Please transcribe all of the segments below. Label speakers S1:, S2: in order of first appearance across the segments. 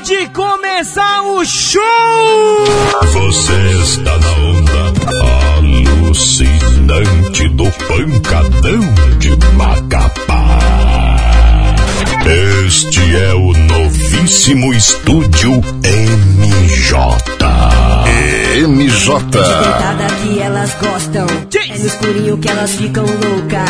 S1: pode começar o show!
S2: Você está na onda alucinante do pancadão de Macapá. Este é o novíssimo estúdio MJ. MJ.
S3: Deitada que elas gostam. É no escurinho que elas ficam louca.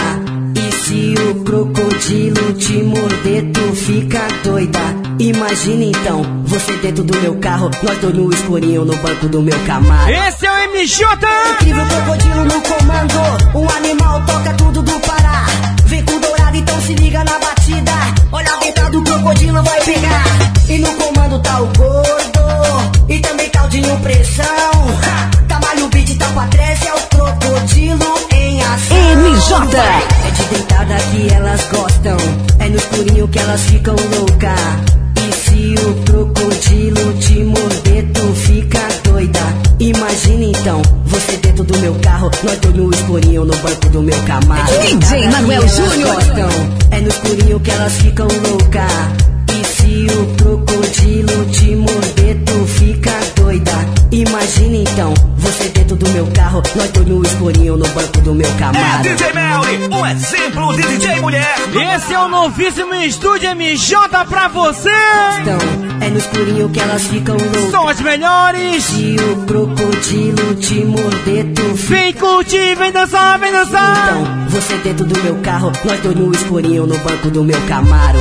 S3: E se o crocodilo te morder, tu fica doida. Imagina então, você dentro do meu carro, nós dois no escurinho no banco do meu Camaro.
S1: Esse é o MJ!
S3: Incrível crocodilo no comando, um animal toca tudo do Pará. Vem com dourado, então se liga na batida. Olha a dentro do crocodilo vai pegar. E no comando tá o gordo, e também caldinho pressão. Ha! Tamalho beat, tá pra trás, é o crocodilo em ação.
S4: MJ.
S3: É de deitada que elas gostam, é no escurinho que elas ficam louca. E se o crocodilo te morder, tu fica doida. Imagina então, você dentro do meu carro, nós dois no escurinho no banco do meu Camaro.
S4: DJ Manuel Júnior.
S3: É no escurinho que elas ficam louca. E se o crocodilo te morder, tu fica doida. Imagina então, você dentro do meu carro, nós dois no escurinho no banco do meu Camaro.
S5: DJ Melly, um exemplo de DJ mulher.
S1: Esse é o novíssimo estúdio MJ pra você!
S3: Então, é no escurinho que elas ficam loucas.
S1: São as melhores!
S3: Se o crocodilo te morder, tu fica.
S1: Vem curtir, vem dançar, vem dançar!
S3: Então, você dentro do meu carro, nós dois no escurinho no banco do meu Camaro.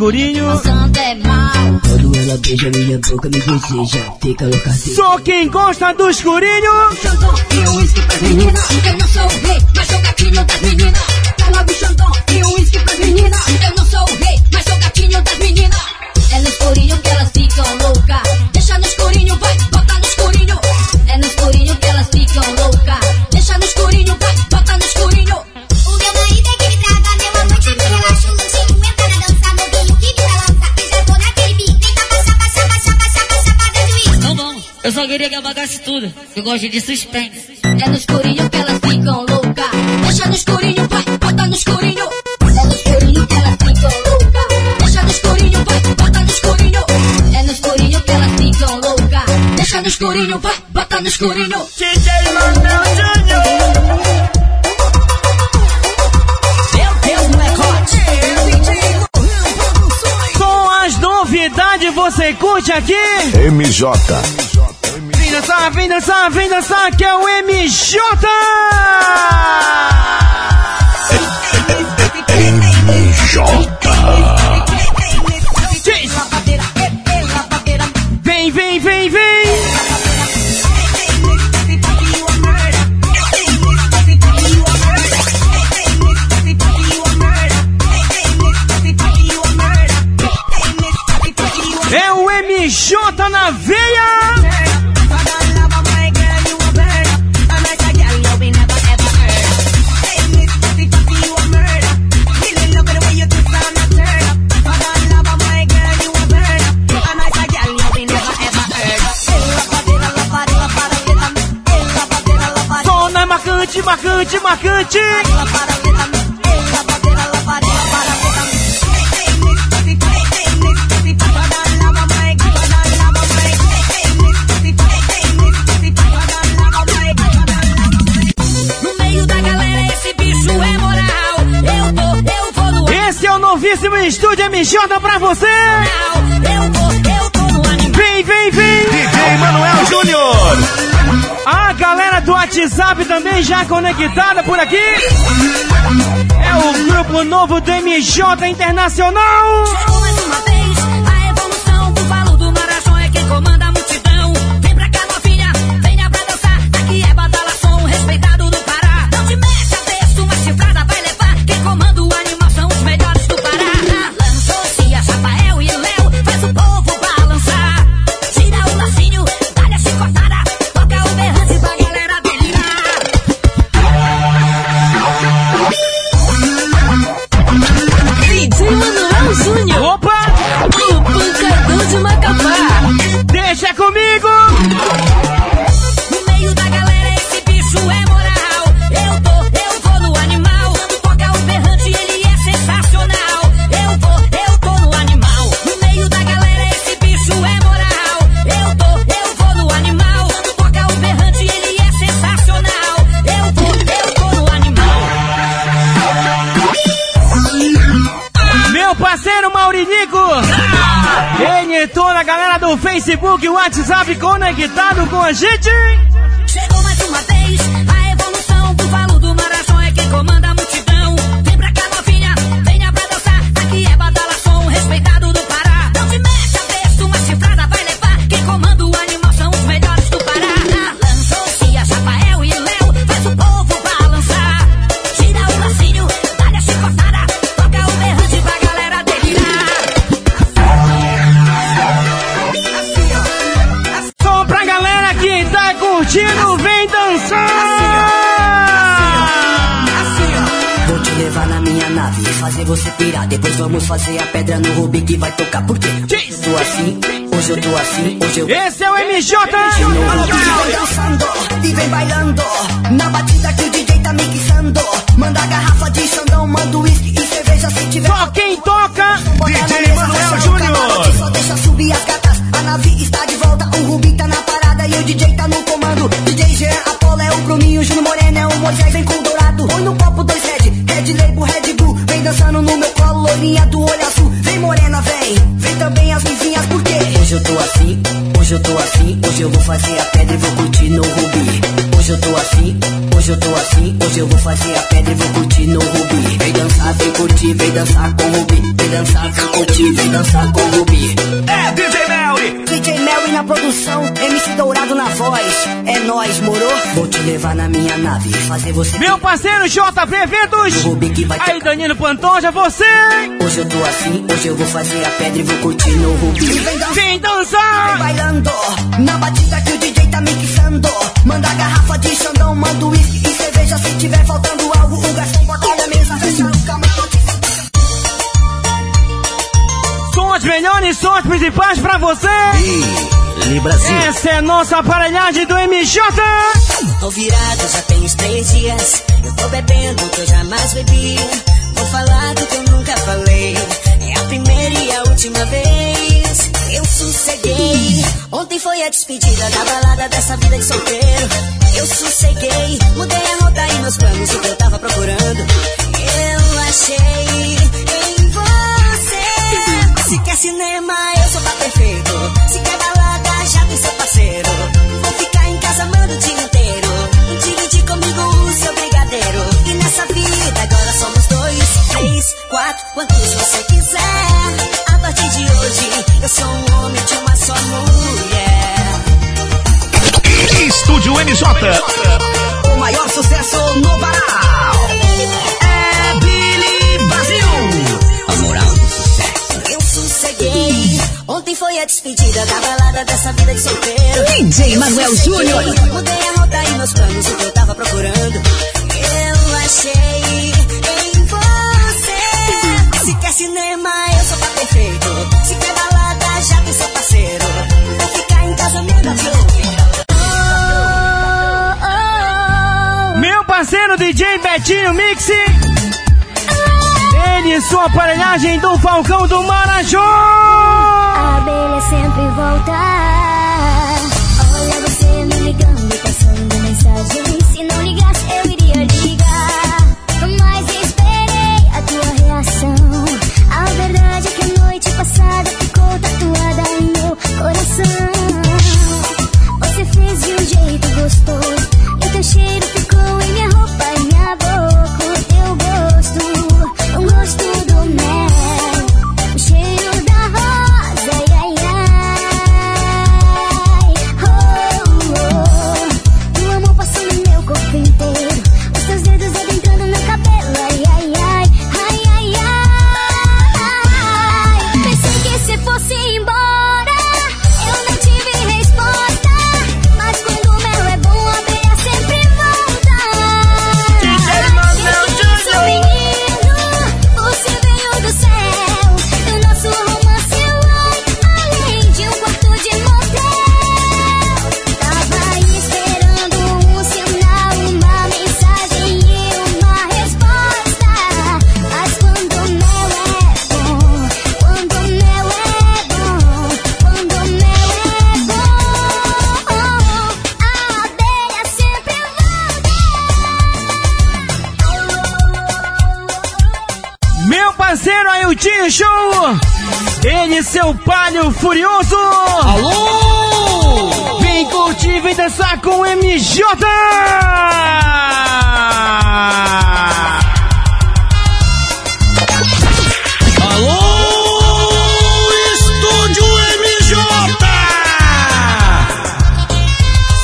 S6: escurinho.
S3: Quando ela beija minha boca, me deseja, fica louca assim.
S1: só quem gosta do escurinho!
S6: Xandão e uísque pras meninas. Eu não sou o rei, mas sou gatinho das meninas. Apagasse tudo. Eu gosto de suspense. É no escurinho que elas ficam louca. Deixa no escurinho, vai, bota no escurinho. É no escurinho que elas ficam louca. Deixa no escurinho, vai, bota no escurinho. É no escurinho que elas ficam louca. Deixa no escurinho, vai, bota no escurinho.
S5: DJ Manuel Júnior.
S1: Com as novidades você curte aqui?
S2: MJ.
S1: Dançar, vem dançar, vem dançar que é o MJ!
S2: MJ.
S1: Marcante, marcante, marcante!
S6: No meio da galera, esse bicho é moral. Eu tô, eu vou no
S1: Esse é o novíssimo estúdio MJ pra você! WhatsApp também já conectada por aqui.
S7: É o grupo novo do MJ Internacional. Gente! Curtindo, vem dançar!
S3: Vou te levar na minha nave e fazer você pirar. Depois vamos fazer a pedra no Rubi que vai tocar. Por quê?
S7: Diz.
S3: Tô assim, hoje eu tô assim, hoje eu.
S7: Esse é o MJ!
S3: Vem dançando e vem bailando Na batida que o DJ tá mixando Manda garrafa de xandão, manda uísque e cerveja se tiver
S7: Só quem toca!
S8: DJ Manuel Júnior.
S3: Só deixa subir as gatas A nave está de volta, o Rubi tá na parada E o DJ tá no comando. DJ Jean, Apolo é o Bruninho Júnior Moreno é o Moisés, vem com o dourado. Põe no copo dois Red, Red Label, Red Bull. Vem dançando no meu colo, loirinha do olho azul. Vem morena, vem, vem também as vizinhas Por quê? Hoje eu tô assim, hoje eu tô assim Hoje eu vou fazer a pedra e vou curtir no Rubi. Hoje eu tô assim, hoje eu tô assim Hoje eu vou fazer a pedra e vou curtir no Rubi. Vem dançar, vem curtir, vem dançar com o Rubi. Vem dançar, vem curtir, vem dançar com o Rubi.
S8: É DJ Melly.
S3: DJ Mary na produção, MC Dourado na voz É nóis, moro? Vou te levar na minha nave Fazer você
S7: Meu parceiro JP Eventos! Aí, Danilo Pantoja, você!
S3: Hoje eu tô assim, hoje eu vou fazer a pedra e vou curtir no Rubi Vem dançar
S7: Vem dançar!
S3: bailando Na batida que o DJ tá mixando Manda garrafa de xandão, manda uísque e cerveja Se tiver faltando algo, o garçom bota na mesa Fecha o camarote
S7: São as melhores sons principais pra você!
S3: Brasil
S7: Essa é nossa aparelhagem do MJ!
S1: Tô virado, já tem uns três dias. Eu tô bebendo o que eu jamais bebi. Vou falar do que eu nunca falei. É a primeira e a última vez. Eu sosseguei. Ontem foi a despedida da balada dessa vida de solteiro. Eu sosseguei. Mudei a rota e meus planos, o que eu tava procurando. Eu achei em você. Se quer cinema, eu sou tá perfeito. Parceiro. Vou ficar em casa amando o dia inteiro. Divide comigo o seu brigadeiro. E nessa vida agora somos dois, três, quatro, quantos você quiser. A partir de hoje, eu sou um homem de uma só mulher.
S8: Estúdio MJ.
S3: O maior sucesso no Pará
S1: Ontem foi a despedida da balada dessa vida de solteiro.
S9: DJ Manuel Júnior.
S1: Mudei a rota e meus planos, o que eu tava procurando. Eu achei em você. Se quer cinema, eu sou tá perfeito. Se quer balada, já tem seu parceiro. Vou ficar em casa, me dá
S7: Meu parceiro DJ Betinho Mix! Ele e sua aparelhagem do Falcão do Marajó!
S10: A abelha sempre volta. Olha você me ligando, passando mensagem. Se não ligasse, eu iria ligar. Mas esperei a tua reação. A verdade é que a noite passada ficou tatuada em meu coração. Você fez de um jeito gostoso.
S1: Seu palho furioso.
S11: Alô!
S1: Vem curtir, vem dançar com o MJ.
S11: Alô! Estúdio MJ!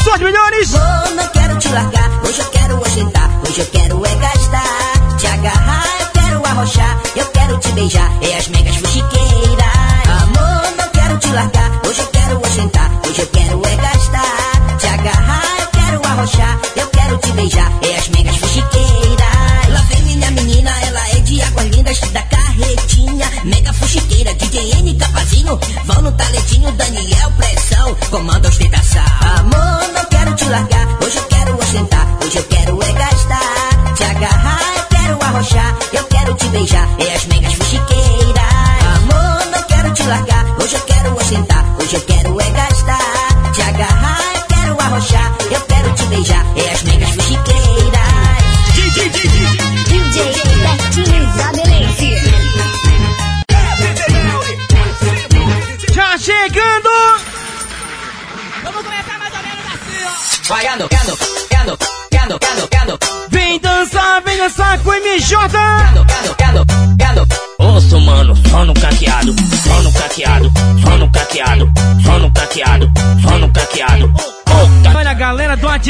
S1: Só de melhores.
S7: Vou, não quero te largar. Hoje eu quero ostentar. Hoje eu quero é gastar. Te agarrar, eu quero arrochar. Eu quero te beijar. É as megas fuxiqueiras.
S1: como dos fites.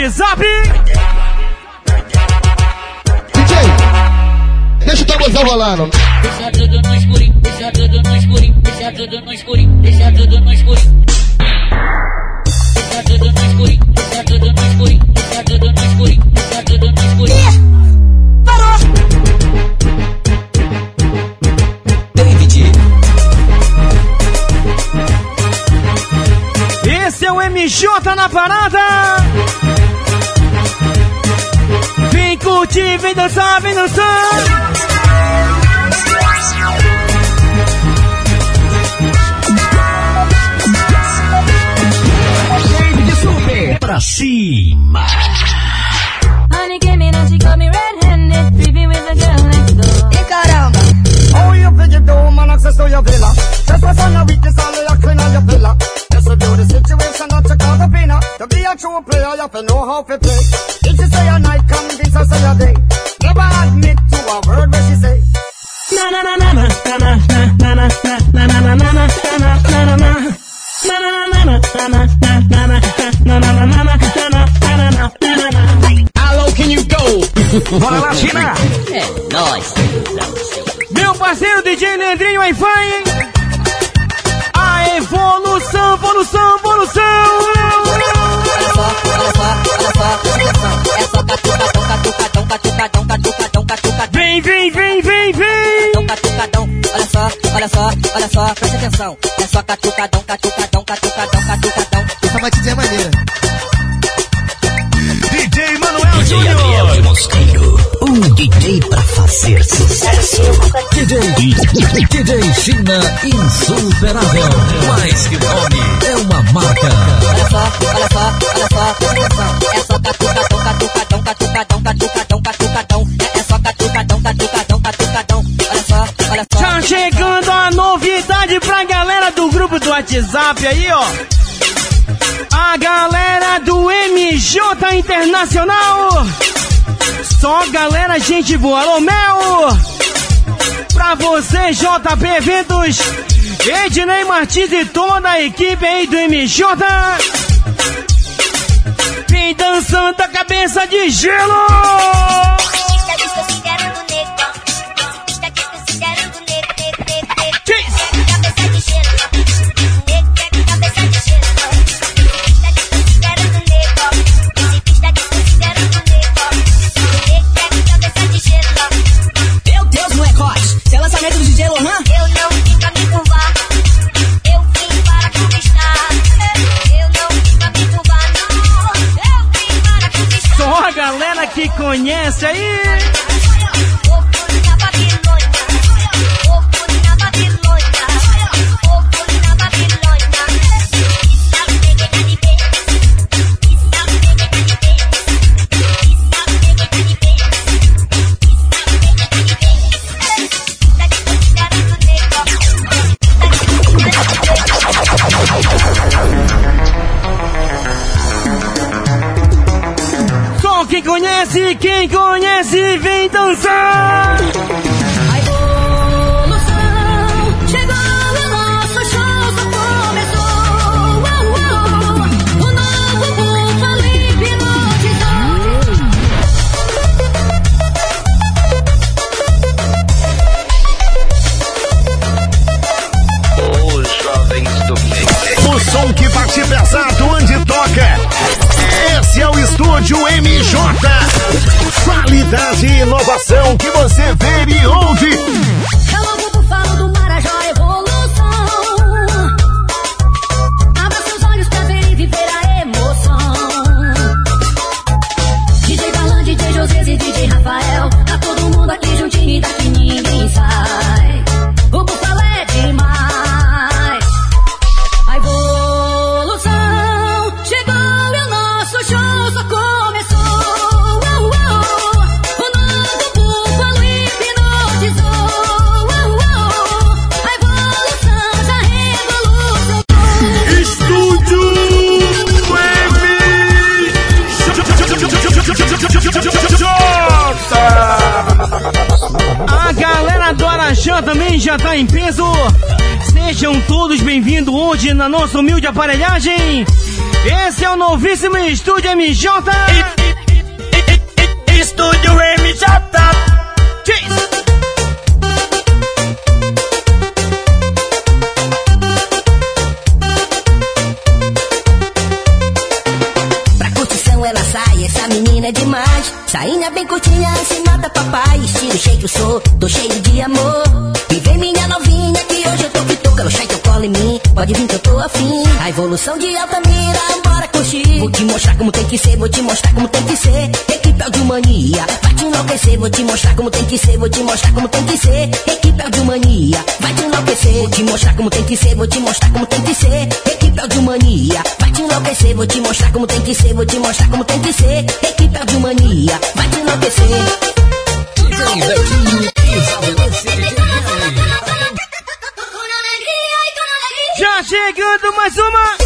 S1: WhatsApp.
S12: DJ, deixa o tamborzão rolando.
S1: Curtir, vem dançar, vem dançar.
S11: pra cima.
S4: Honey came in and she got me red-handed, sleeping with the girl next door.
S3: E caramba!
S13: How you figure do man access to your villa? Just what's on the weakness all your clean on your pillar. Just review the situation, not to cause a pinner. To be a true player, you have to know how to play.
S11: Bora lá, China!
S7: É nóis.
S1: Meu parceiro DJ Leandrinho Wi-Fi. A evolução, evolução, evolução.
S7: Olha só, olha só, olha só. É só catucadão, catucadão, catucadão, catucadão, catucadão.
S1: Vem, vem, vem, vem, vem.
S7: Catucadão, olha só, olha só, olha só, presta atenção. É só catucadão, catucadão, catucadão, catucadão.
S14: Um DJ pra fazer sucesso. DJ, DJ China insuperável. Mais que nome, é uma marca.
S7: Olha só, olha só, olha só. É só catucadão, catucadão, catucadão, catucadão, catucadão. É, é só catucadão, catucadão, catucadão. Olha só, olha só.
S1: Já chegando a novidade pra galera do grupo do WhatsApp aí, ó. A galera do MJ Internacional. Só galera, gente boa. Alô, Mel. Pra você, JP Eventos. Ednei Martins e toda a equipe aí do MJ. Vem dançando a cabeça de gelo.
S7: Evolução de Altamira, bora curtir. Vou te mostrar como tem que ser, vou te mostrar como tem que ser. Equipe Audiomania, vai te enlouquecer. Vou te mostrar como tem que ser, vou te mostrar como tem que ser. Equipe Audiomania, vai te enlouquecer. Vou te mostrar como tem que ser, vou te mostrar como tem que ser. Equipe Audiomania, vai te enlouquecer. Vou te mostrar como tem que ser, vou te mostrar como tem que ser. Equipe Audiomania, vai te enlouquecer.
S1: Já chegando mais uma.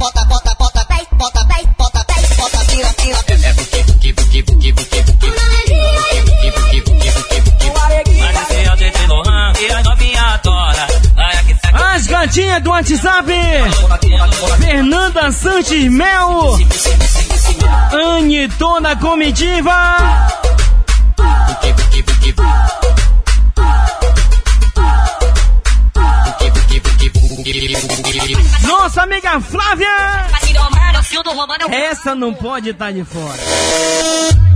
S7: bota, bota, bota, bota, bota, bota, bota, dez, bota, tira, tira.
S11: É porque, porque, porque, porque, porque, porque,
S1: As gatinhas do WhatsApp Fernanda Sanches Mel Anitona Comitiva Nossa amiga Flávia. Essa não pode estar de fora.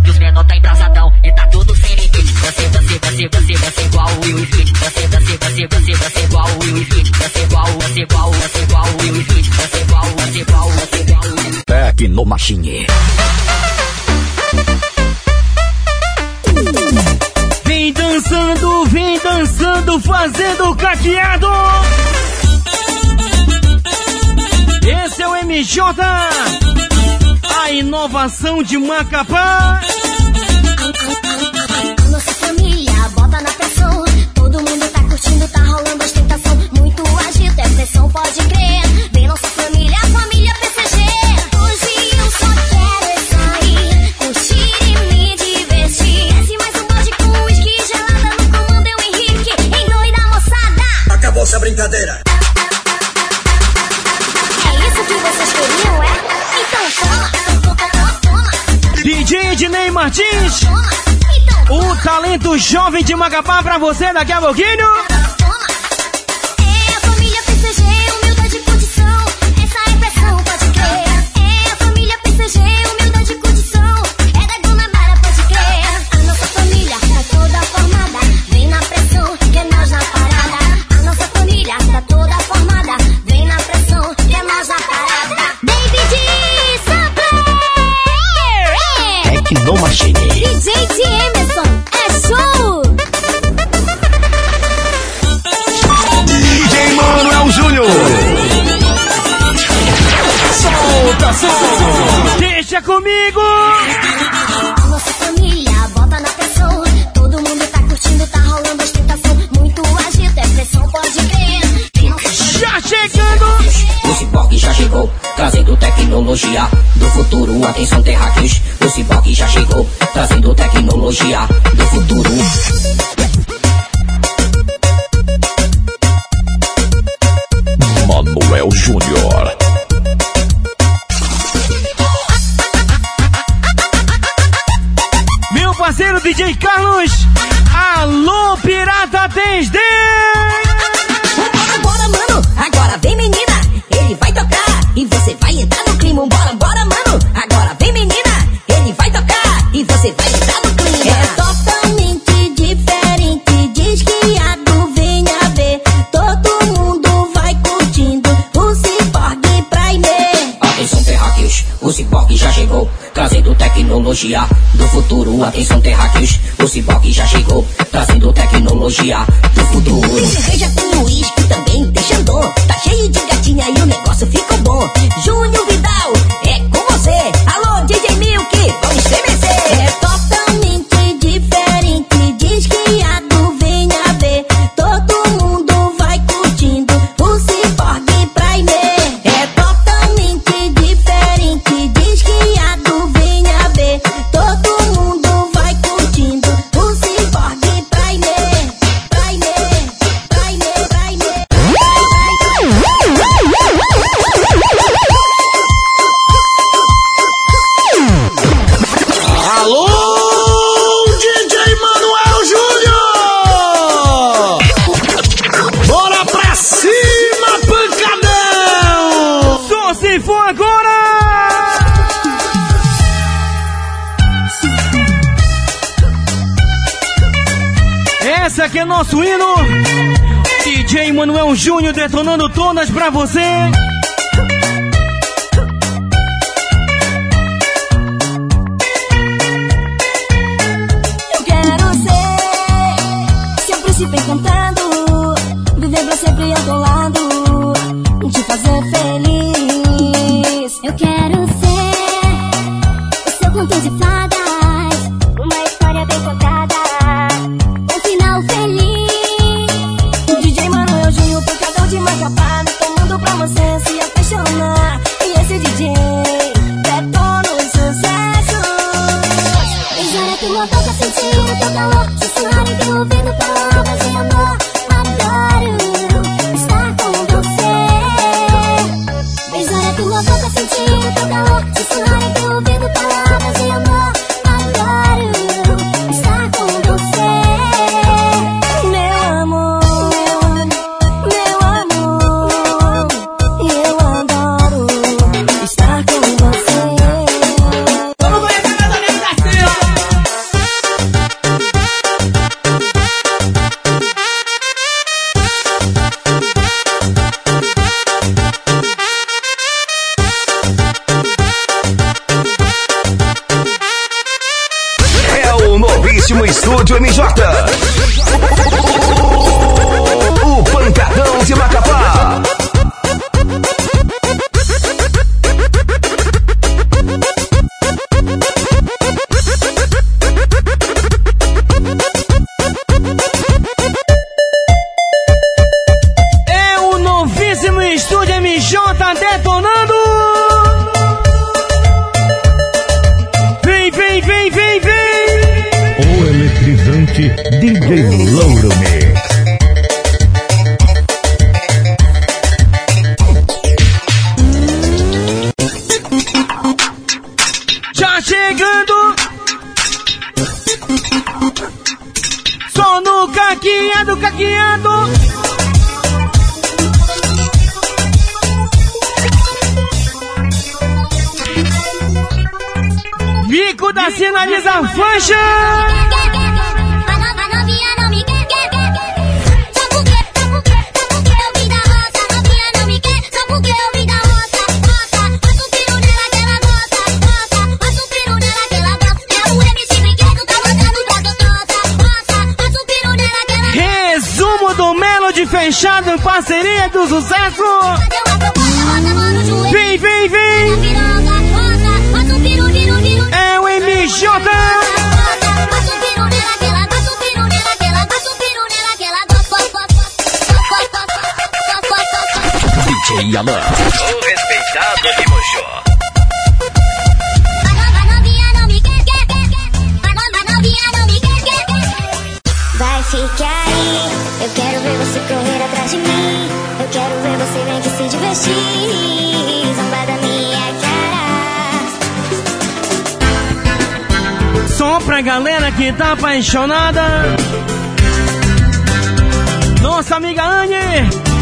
S15: E os menor tá embrasadão e tá tudo sem limite. Você, você, você, você, você igual o Will Smith. Você, você, você, você, você igual o Will Smith. Você igual, você igual, você igual o Will Smith. Você igual, você igual, você igual o Will Smith.
S14: Tecno Machine.
S1: Vem dançando, vem dançando, fazendo caqueado. Esse é o MJ. A inovação de Macapá.
S10: Nossa família bota na pressão. Todo mundo tá curtindo, tá rolando ostentação. Muito agito, é pressão, pode crer.
S1: Martins. O talento jovem de Macapá pra você daqui a pouquinho.
S10: Machine. DJ de Emerson, é show! DJ Manuel Júnior. Solta, solta! Deixa comigo! Nossa família, bota na pressão. Todo mundo tá curtindo, tá rolando ostentação. Muito agito, é pressão,
S16: pode crer. Já chegando! Esse
S1: bloco já
S10: chegou trazendo
S7: tecnologia do futuro. Atenção, terráqueos, o Cyborg já chegou, trazendo tecnologia do futuro.
S2: Manuel Júnior.
S10: Meu parceiro DJ
S7: K. terráqueos, o ciborgue já chegou, trazendo tecnologia do futuro. Atenção terráqueos, o ciborgue já chegou, trazendo tecnologia do futuro.
S8: Cerveja com uísque também deixando tá cheio de gatinha e o negócio ficou bom. Júnior Vidal, é com você.
S1: Júnior
S10: detonando todas pra você.
S17: Quero
S8: ver você,
S10: vem
S17: que
S18: se divertir. Zombar da minha cara.
S10: Som pra galera que tá apaixonada. Nossa amiga Anne.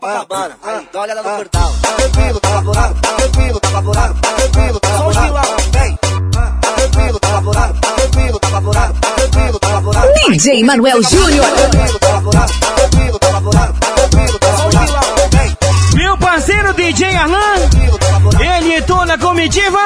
S18: Copacabana. Ah, Aí, dá
S10: uma
S18: olhada no ah, portal. Ah, tá, tá
S19: tranquilo, tá favorável, tá tranquilo, tá favorável, tá, tá tranquilo, tá favorável. Vem. Tá tranquilo, tá favorável, tá tranquilo, tá favorável, tá tranquilo, tá favorável.
S9: DJ Manuel Júnior.
S19: Tá tranquilo, tá tá tranquilo, tá tá tranquilo, tá.
S10: Meu parceiro DJ Arlan,
S18: tá ele é
S1: entona a é
S10: comitiva.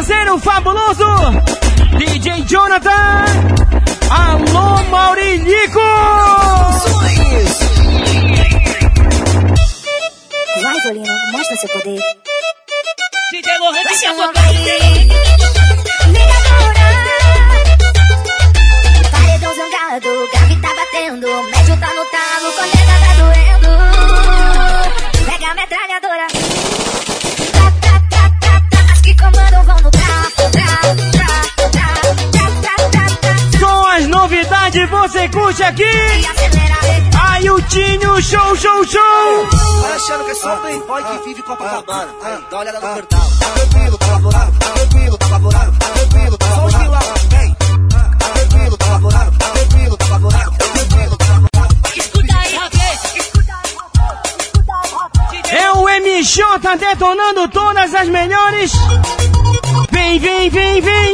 S10: parceiro fabuloso, DJ Jonathan. Alô, Maurilico!
S18: Vai, Violina, mostra seu poder.
S20: DJ Lohan, que é uma Negadora.
S18: Paredão zangado, grave tá batendo, médio tá no talo, colega tá doendo. Pega a metralhadora. Com as novidades
S1: você curte aqui. Aí o Tinho, show, show, show.
S12: Achando que é só boy que vive Copacabana. Dá uma olhada no portal. Tranquilo, tá laborado, tranquilo, tá laborado, tranquilo, tá laborado. Tranquilo, tranquilo, tranquilo.
S21: Escuta aí, rapaz. Escuta aí.
S1: É o MJ detonando todas as melhores. Vem, vem, vem, vem.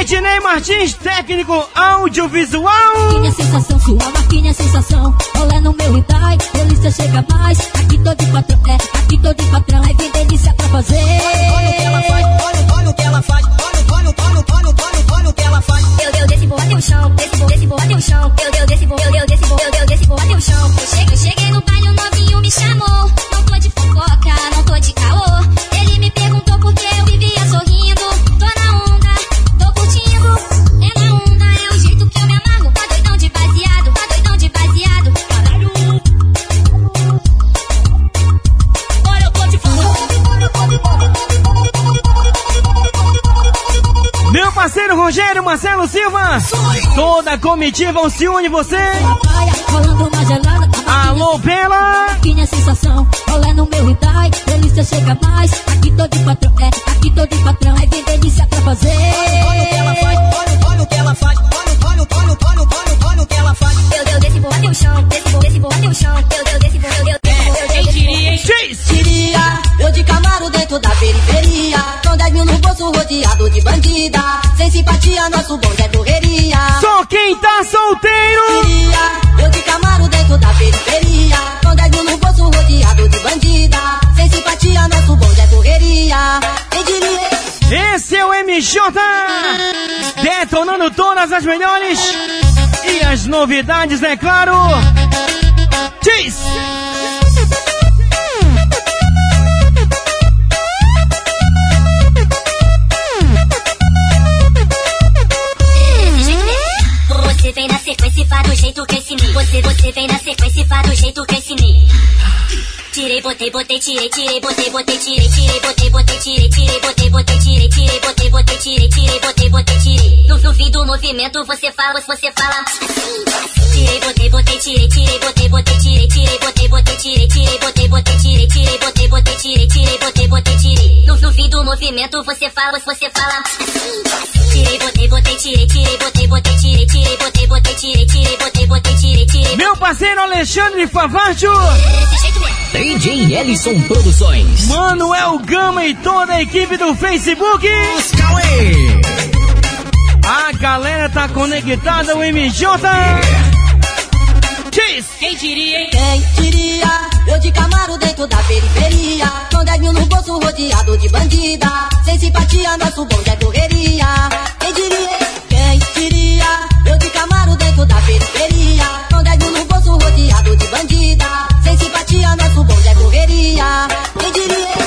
S1: Ednei Martins, técnico audiovisual.
S6: Marquinha sensação, sua marquinha sensação. Olé no meu Hyundai, delícia chega mais. Aqui tô de patrão, é, aqui tô de patrão. É bem delícia pra fazer.
S7: Olha o que ela faz, olha, olha o que ela faz. Olha, olha, olha, olha, olha, olha o que ela faz.
S18: Eu deu desse boa o chão, desse boa, desse boa o chão. Eu deu desse boa, eu deu desse boa, eu deu desse boa o chão. Eu cheguei, cheguei no baile, o novinho me chamou.
S1: A comitiva se une você.
S6: Gelada.
S1: Alô, Bela.
S6: Marquinha sensação. Olé no meu Hyundai, delícia chega mais. Aqui tô de patrão, é, aqui tô de patrão. É bem delícia pra fazer.
S7: Olha o que ela faz, olha, olha o que ela faz. Olha, olha, olha, olha, olha, olha o que ela faz.
S18: Eu deu desse boa o chão, desse boa, desse boa o chão. Eu deu desse boa, eu deu desse boa, eu deu desse boa.
S7: Queria eu de Camaro dentro da periferia. Com 10 mil no bolso rodeado de bandida. Sem simpatia, nosso bonde
S1: tá solteiro.
S7: Queria eu de Camaro dentro da periferia. Com 10 mil no bolso rodeado de bandida. Sem simpatia, nosso bonde é correria.
S1: Esse é o MJ. Detonando todas as melhores. E as novidades, é claro. Diz.
S18: Você, você vem na sequência e faz do jeito que eu ensinei. Tirei, botei, botei, tirei, tirei, botei, botei, tirei, tirei, botei, botei, tirei, tirei, botei, botei, tirei, tirei, botei, botei, tirei, tirei, botei, botei, tirei. No, no fim do movimento você fala, você fala assim. Tirei, botei, botei, tirei, tirei, botei, botei, tirei, tirei, botei, botei, tirei, tirei, botei, botei, tirei, tirei, botei, botei, tirei, tirei, botei, botei, tirei. No, no fim do movimento você fala, você fala assim. Tirei, botei, botei, tirei, tirei, botei, botei, tirei, tirei, botei, tirei, tirei, botei, botei, tirei, tirei.
S1: Meu parceiro Alexandre Favarcho.
S14: DJ Ellison Produções.
S1: Manuel Gama e toda a equipe do Facebook. A galera tá conectada, o MJ. Diz.
S21: Quem diria, hein?
S7: Quem diria? Eu de Camaro dentro da periferia. Com 10 mil no bolso rodeado de bandida. Sem simpatia, nosso bonde é correria. Quem diria? Bandida. Sem simpatia, nosso bonde é correria. Quem diria?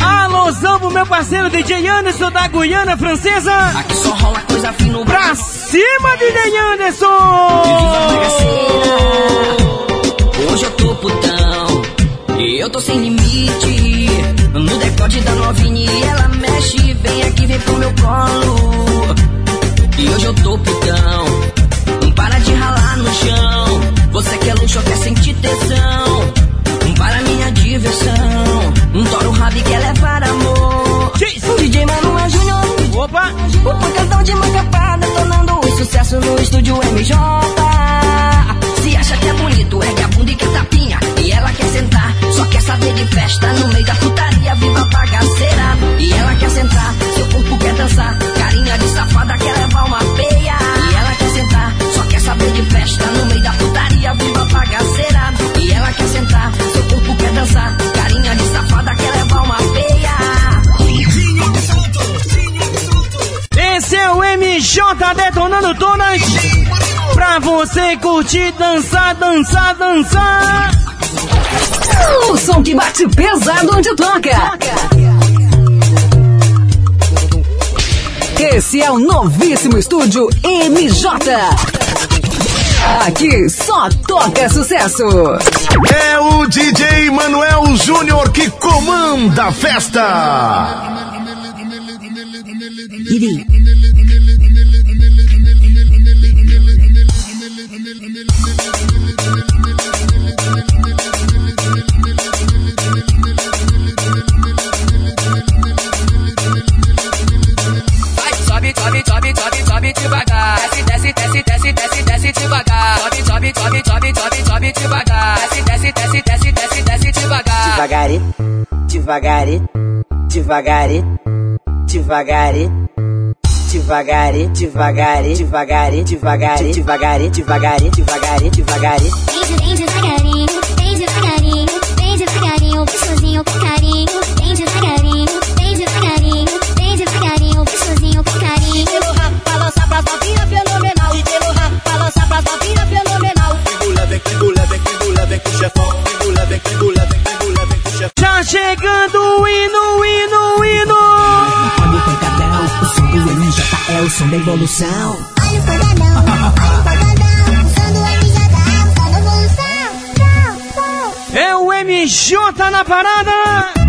S1: Alusão pro meu parceiro DJ Anderson da Guiana Francesa.
S7: Aqui só rola coisa fina no
S1: Pra cima, DJ Anderson!
S7: Hoje eu tô putão e eu tô sem limite. No decote da novinha e ela mexe, vem aqui, vem pro meu colo. E hoje eu tô putão, para de ralar no chão. Você quer luxo, quer sentir tesão. Para minha diversão, um toro rabi quer levar amor. DJ Manuel Júnior,
S1: opa,
S7: o pancadão de mancapada, tornando o sucesso no estúdio MJ. Se acha que é bonito, ergue a bunda e quer tapinha. E ela quer sentar, só quer saber de festa no meio da putaria, viva bagaceira. E ela quer sentar, seu corpo quer dançar. Carinha de safada quer levar uma peia. E ela quer sentar, só quer saber de festa no meio da putaria, viva bagaceira. E ela quer sentar, seu corpo quer dançar. Carinha de safada quer levar uma peia.
S1: Esse é o MJ detonando todas. Pra você curtir, dançar, dançar, dançar.
S9: O som que bate pesado onde toca. Esse é o novíssimo estúdio MJ. Aqui só toca sucesso.
S5: É o DJ Manuel Júnior que comanda a festa.
S22: Iri.
S20: sobe, sobe devagar. Desce, desce, desce, desce, desce, desce devagar.
S22: Devagare, devagare, devagare, devagare. Devagare, devagare, devagare, devagare, devagare, devagare, devagare, devagare.
S10: Vem devagarinho, vem devagarinho, vem devagarinho, sozinho com carinho.
S1: Já chegando o hino, hino, hino.
S22: Olha o pancadão, o som do MJ tá, é o som da evolução.
S10: Olha o pancadão, olha o pancadão, o som do MJ é
S22: tá, o som da evolução.
S10: É o
S23: MJ
S5: na
S1: parada.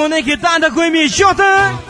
S1: Conectada com o MJ.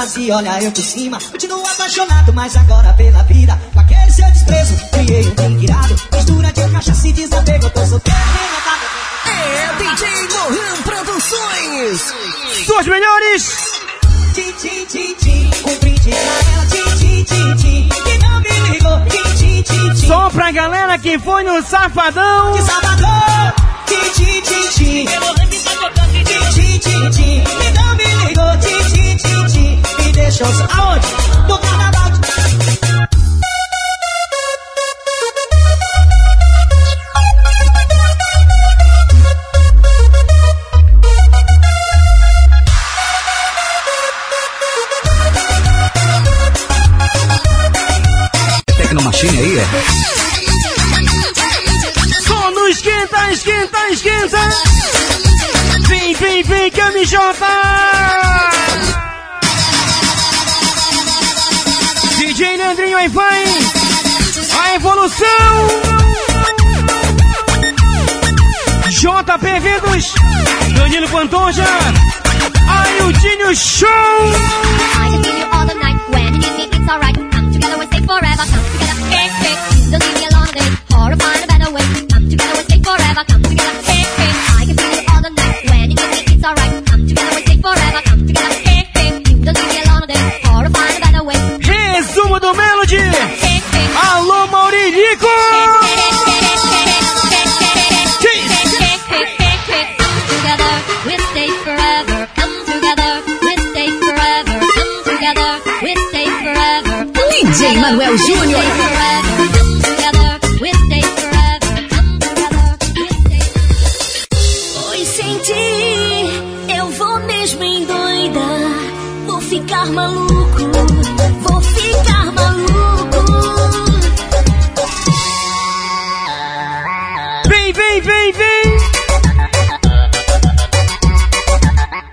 S24: Fantasia, olha eu por cima. Continuo apaixonado, mas agora pela vida. Com aquele seu desprezo, criei um drink irado mistura de cachaça e desapego. Eu tô solteiro.
S9: É DJ Lohan Produções.
S1: Suas melhores.
S24: Tchim, tchim, tchim, tchim. Um brinde pra ela. Ti, tchim. Que não me ligou. Tchim, tchim, tchim, tchim.
S1: Só pra galera que foi no Safadão.
S24: Que Salvador. Ti, tchim, tchim, tchim. É Lohan que tá Que não me ligou. Ti, ti, tchim. Me deixou... Aonde?
S25: É?
S1: Só no esquenta, esquenta, esquenta. Vem, vem, vem, que é MJ. DJ Leandrinho aí vai. A evolução. JP Eventos. Danilo Pantoja. Aildinho Show.
S26: I can see you all the night when you think it's alright. Come together, we stay forever. Come together, Don't leave me alone today. A better way. Come together, stay forever. Come together. I can see you all the night when you think it's alright. Stay
S5: Pois sem ti eu vou mesmo endoidar. Vou ficar maluco, vou ficar maluco.
S1: Vem, vem, vem, vem.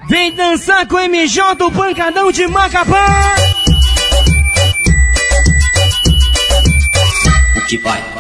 S1: Vem dançar com o MJ, o pancadão de Macapá.
S27: occupy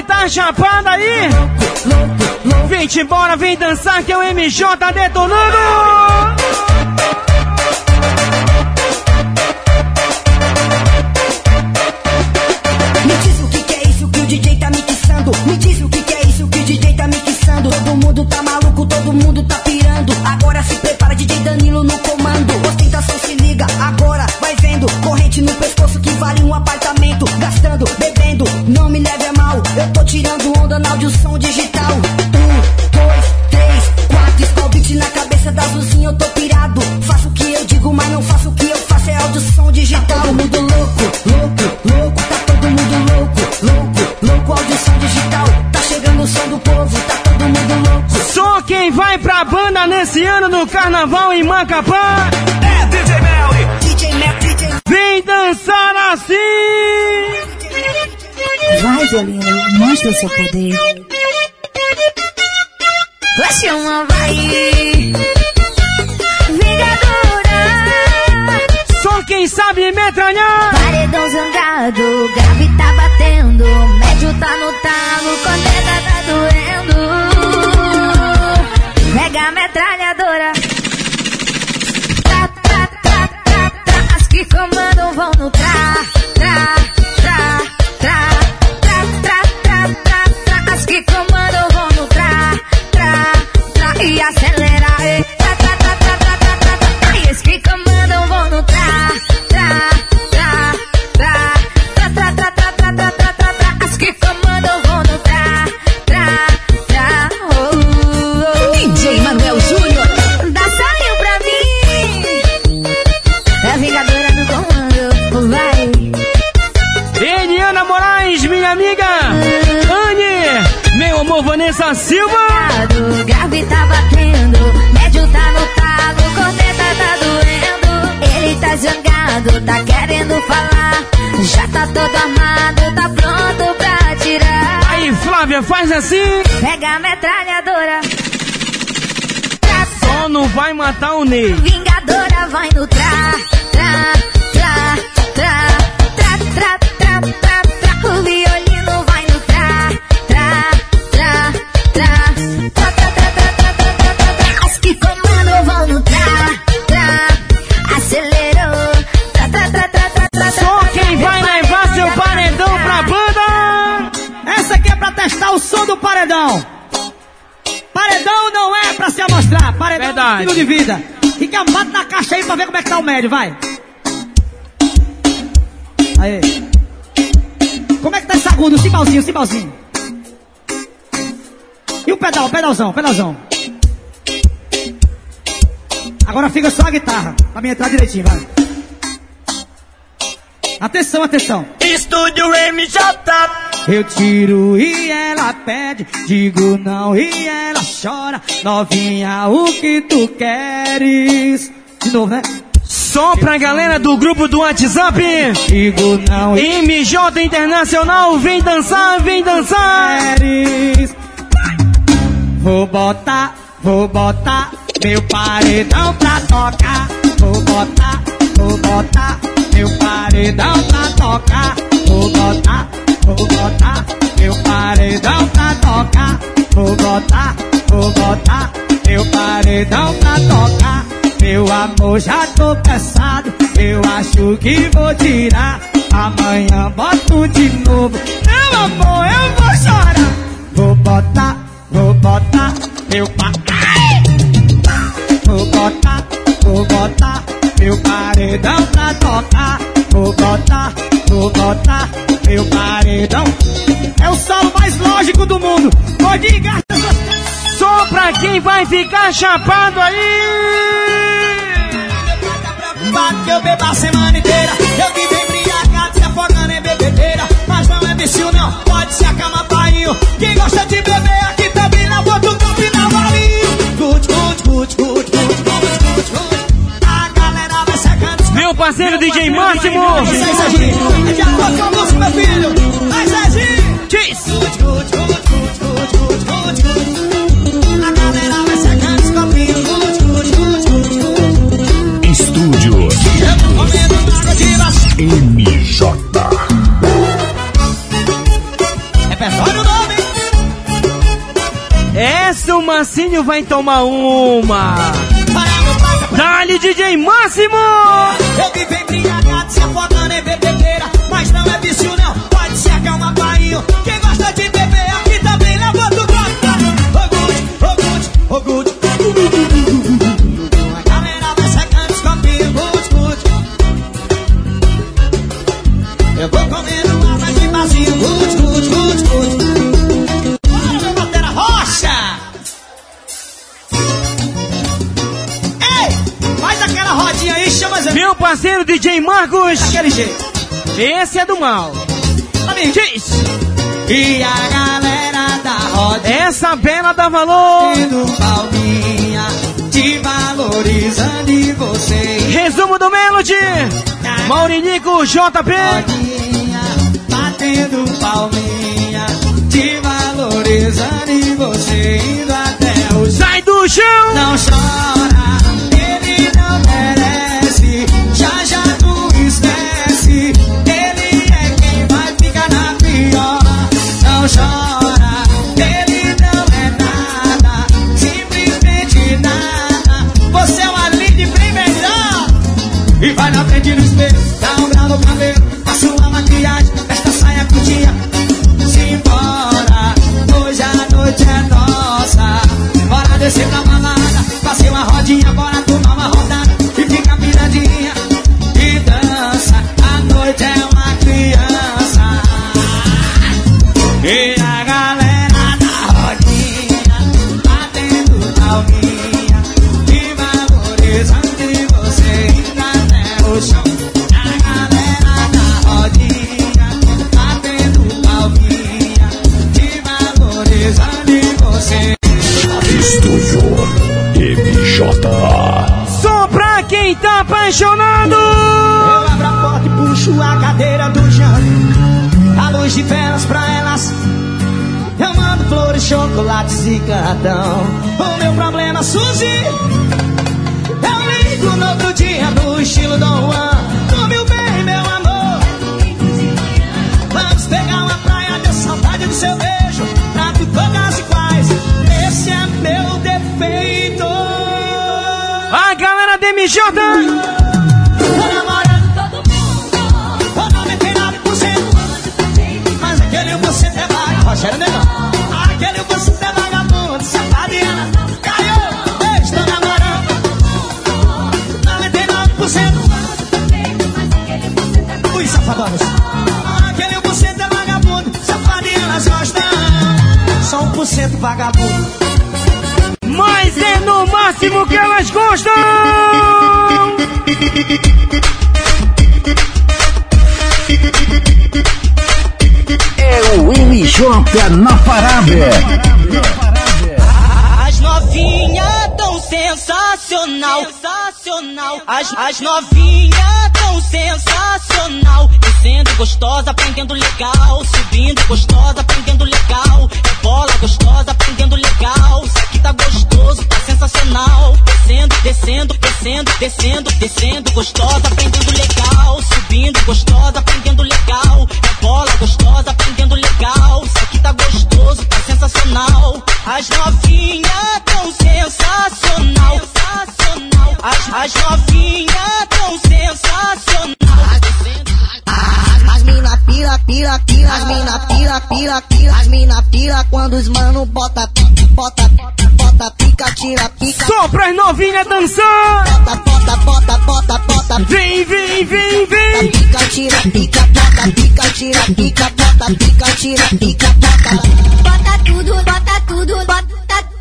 S27: que
S24: tá
S1: chapada aí. Vem-te embora, vem dançar que é o MJ detonando. Carnaval em Macapá.
S5: É DJ Melly.
S3: DJ Mel, DJ
S1: Vem dançar assim!
S18: Vai, violino, mostra o seu poder. Vai chamar, vai. Vingadora.
S1: Só quem sabe metralhar!
S18: Paredão zangado, grave tá batendo. Médio tá no talo, corneta
S1: Flávia, faz assim!
S18: Pega a metralhadora.
S1: Só não vai matar o Ney.
S18: Vingadora vai no tra, tra, tra,
S1: paredão.
S24: Paredão não é pra se amostrar. Paredão
S1: Verdade.
S24: é estilo de vida. E que bate na caixa aí pra ver como é que tá o médio, vai. Aí. Como é que tá esse agudo? O cimbalzinho, o cimbalzinho. E o pedal, o pedalzão, o pedalzão. Agora fica só a guitarra, pra mim entrar direitinho, vai. Atenção, atenção.
S28: Estúdio MJ.
S24: Eu tiro e ela pede, digo não e ela chora. Novinha, o que tu queres? De novo, né?
S1: Só pra galera do grupo do WhatsApp!
S24: Digo não e
S1: MJ Internacional, vem dançar, vem dançar!
S24: queres. Vou botar, vou botar meu paredão pra tocar. Vou botar, vou botar meu paredão pra tocar. Vou botar, vou botar meu paredão pra tocar. Vou botar, vou botar meu paredão pra tocar. Meu amor, já tô cansado. Eu acho que vou tirar. Amanhã boto de novo. Meu amor, eu vou chorar. Vou botar, vou botar meu pa... Ai! Vou botar, vou botar meu paredão pra tocar. Vou botar, vou botar meu paredão. É o solo mais lógico do mundo. Suas
S1: Só pra quem vai ficar chapado aí!
S24: Bate que eu bebo a semana inteira. Eu vivo embriagado, se afogando em bebedeira. Mas não é vício não, pode se acalmar, painho. Quem gosta de beber aqui também na boca do campo e na varinho. Good, good, good, good, good, good, good. A galera vai secando.
S1: Meu parceiro DJ Máximo!
S24: filho. Vai, Zezinho.
S1: Diz.
S24: A galera vai sacar os copinhos.
S5: Estúdio. MJ.
S24: Repertório novo, hein?
S1: Essa o Mancinho vai tomar uma. Dá-lhe DJ Máximo!
S24: Eu que vem embriagado, se afogando. Painho. Quem gosta de beber aqui também levanta o copo. Ô, ô, good, ô, good. A galera vai secando os copinhos. Good. Eu vou comendo água de vazio. Good, good, good, good. Bora, meu batera rocha! Ei, faz aquela rodinha aí, chama
S1: Meu parceiro DJ Marcos!
S24: Daquele jeito.
S1: Esse é do mal!
S24: Amigo. E a galera da roda
S1: Essa bela dá valor!
S24: no palminha, te valorizando e você.
S1: Resumo do Melody. Maurinico JP.
S24: Rodinha, batendo palminha, te valorizando e você indo até o
S1: Sai do chão!
S24: Não chora, frente do espelho, e
S5: MJ
S2: na parada.
S20: As novinhas tão sensacional, sensacional. As, as novinhas tão sensacional. Descendo gostosa, aprendendo legal. Subindo gostosa, aprendendo legal. É bola gostosa, aprendendo legal. Isso aqui tá gostoso, tá sensacional. Descendo, descendo, descendo, descendo
S3: pira, pira, as mina pira, pira, pira, as mina pira quando os mano bota, bota, bota, pica, tira, pica.
S1: Só pras novinhas dançar.
S3: Bota, bota, bota, bota, bota.
S1: Vem, vem, vem, vem.
S3: Pica, tira, pica, bota, pica, tira, pica, bota, pica, tira, pica, bota.
S18: Bota tudo, bota tudo, bota,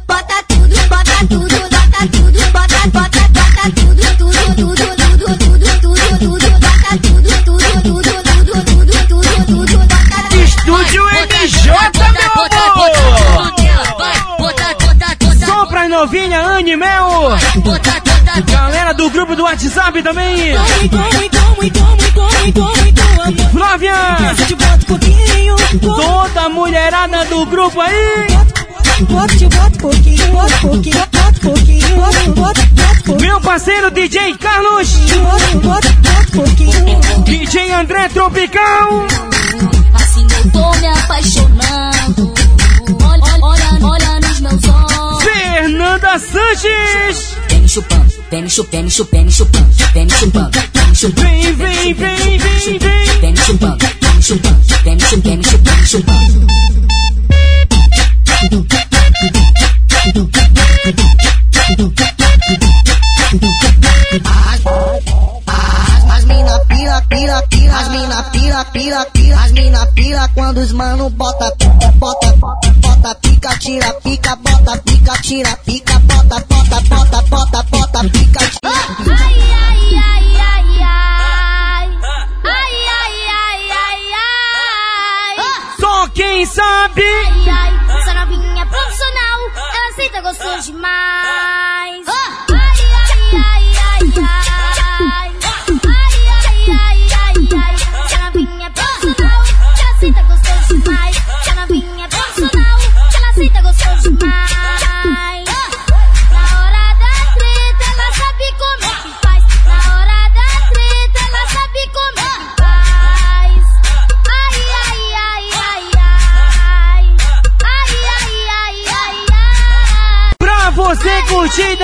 S18: bota tudo, bota tudo, bota tudo, bota, bota, bota tudo, tudo,
S1: Estúdio MJ, meu amor. Só pras novinhas, Anne Mel. Galera do grupo do WhatsApp também. Flávia. Toda mulherada do grupo aí. Meu parceiro DJ Carlos. DJ André Tropical.
S4: Assim eu tô me apaixonando. Olha, olha, olha nos meus olhos.
S1: Fernanda Sanches.
S15: Me chupando, me chupando, me chupando, me chupando, me chupando, me chupando.
S1: Vem, vem, vem, vem, vem.
S15: Me chupando, me chupando, me chupando, me chupando, me chupando.
S3: As mina pira, pira, pira, as mina pira, pira, pira, as mina pira quando os mano bota, bota, bota, pica, tira, pica, bota, pica, tira, pica, bota, bota, bota, bota, bota, pica, tira.
S18: Ai, ai, ai, ai, ai. Ai, ai, ai, ai, ai.
S1: Só quem sabe.
S18: Ai, ai, essa novinha é profissional. Ela aceita gostoso demais.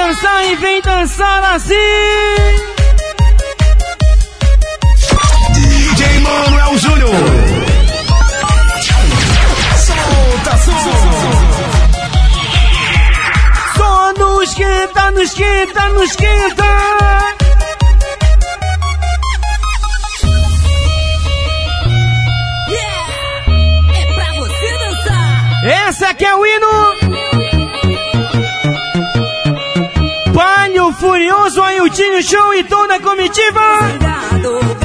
S6: dançar e vem dançar assim.
S8: DJ Manuel Júnior. Solta, solta.
S6: Só nos esquenta, no esquenta, no esquenta.
S1: É
S6: Essa aqui é o no show e tô na comitiva. Obrigado.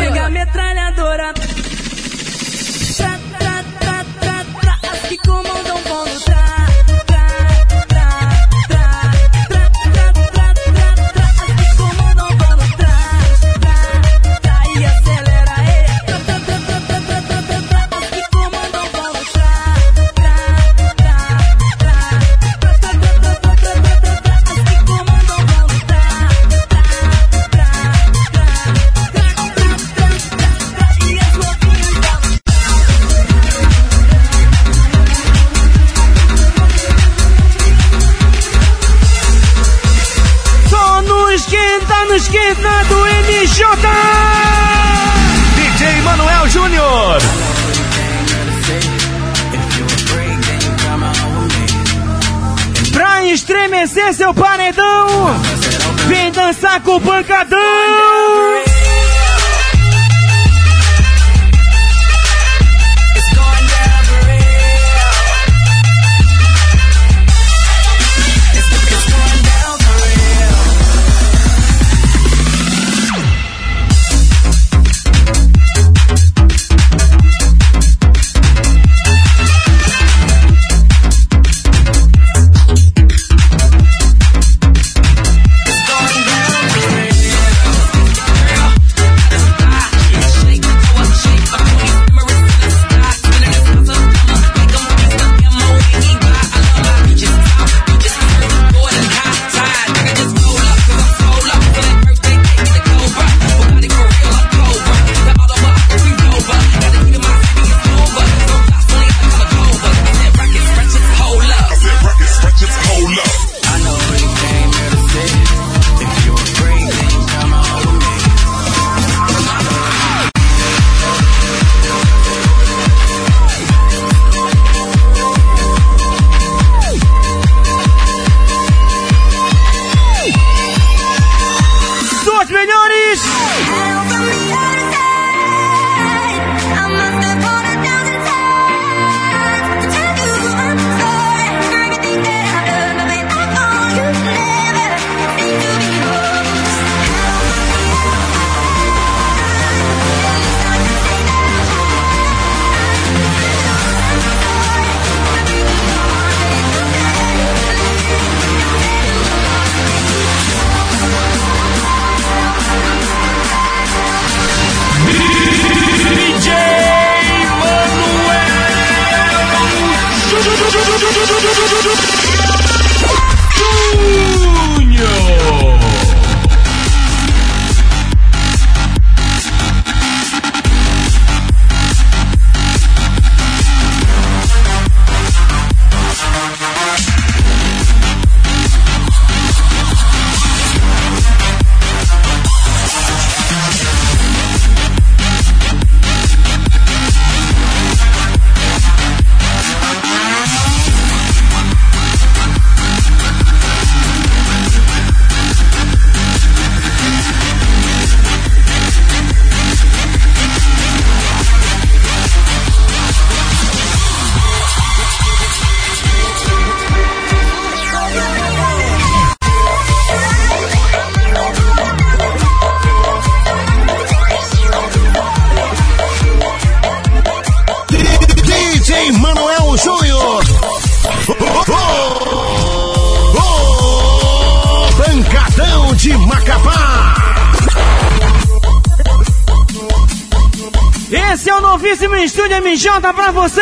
S6: MJ
S1: pra
S29: você.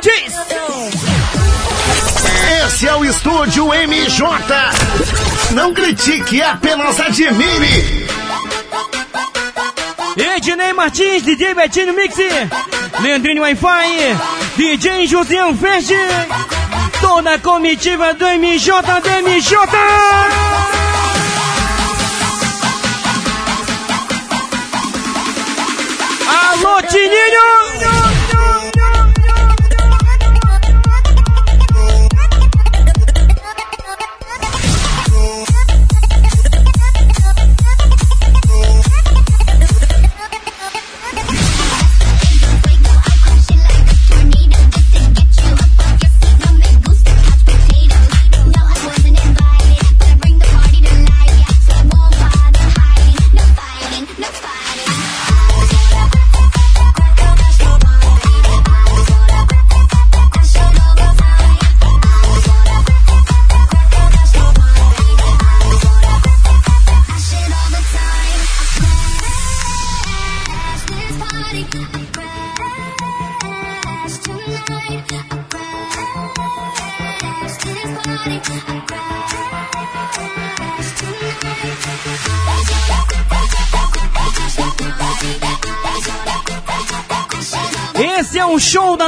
S29: Diz.
S8: Esse é o estúdio MJ. Não critique, apenas admire.
S29: Ednei Martins, DJ Betinho Mix, Leandrinho Wi-Fi, DJ Josião Fest, toda a comitiva do MJ do MJ. Alô, Tininho!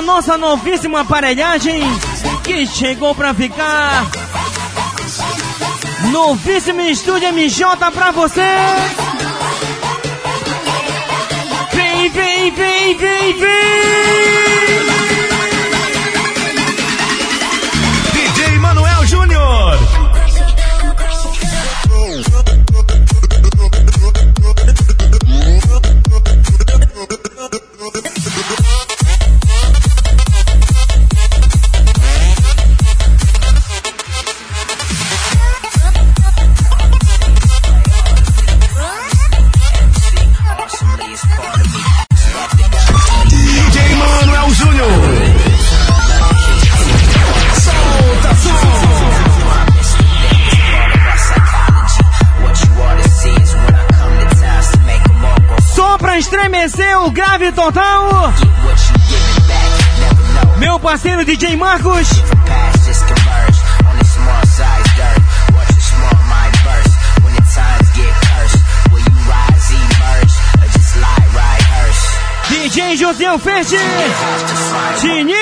S29: Nossa novíssima aparelhagem que chegou pra ficar. Novíssimo estúdio MJ pra você. Vem, vem, vem, vem, vem. Grave total. Meu parceiro DJ Marcos. DJ José Feste. Tininho.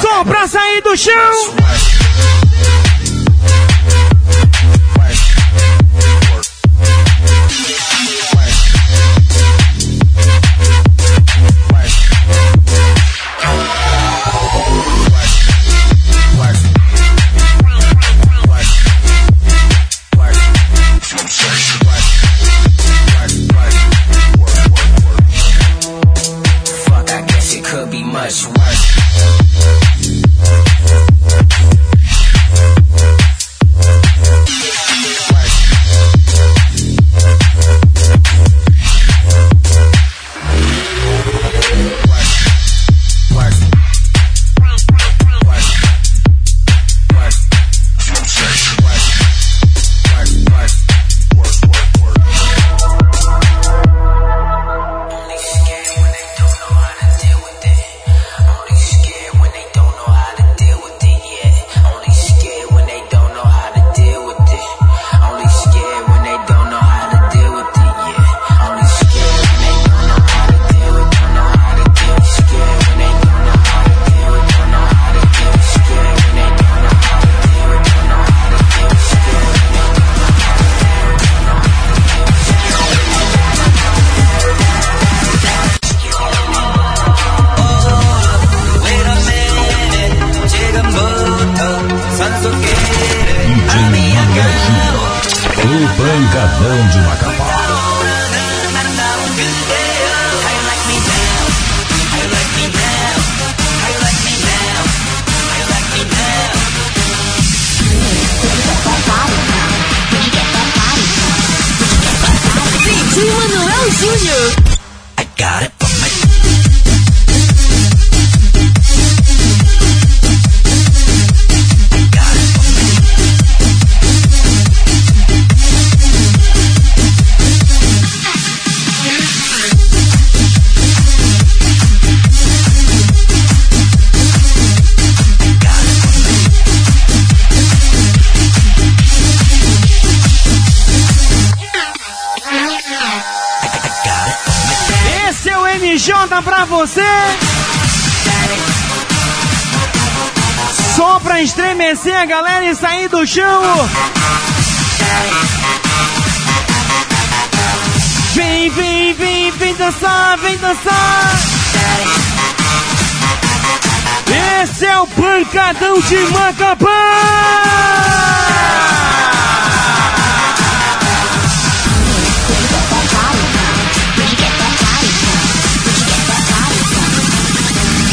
S29: Só pra sair do chão.
S1: Yeah. Estremecer a galera e sair do chão. Vem, vem, vem, vem dançar, vem dançar. Esse é o pancadão de Macapá.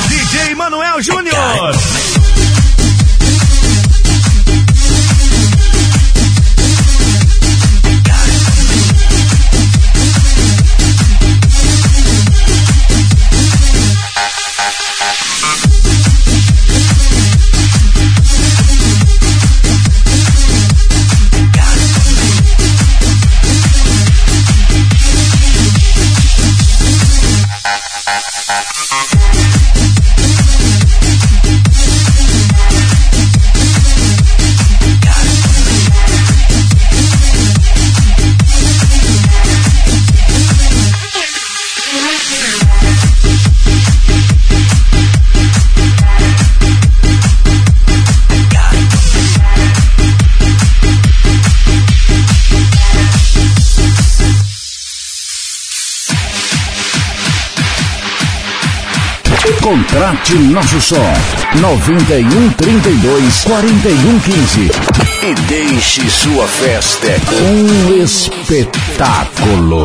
S8: DJ Manuel Júnior.
S9: Contrate nosso som 91 32 41 15 e deixe sua festa um espetáculo.